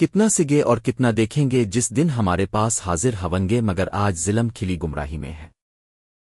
کتنا سگے اور کتنا دیکھیں گے جس دن ہمارے پاس حاضر ہونگے مگر آج ظلم کھلی گمراہی میں ہے۔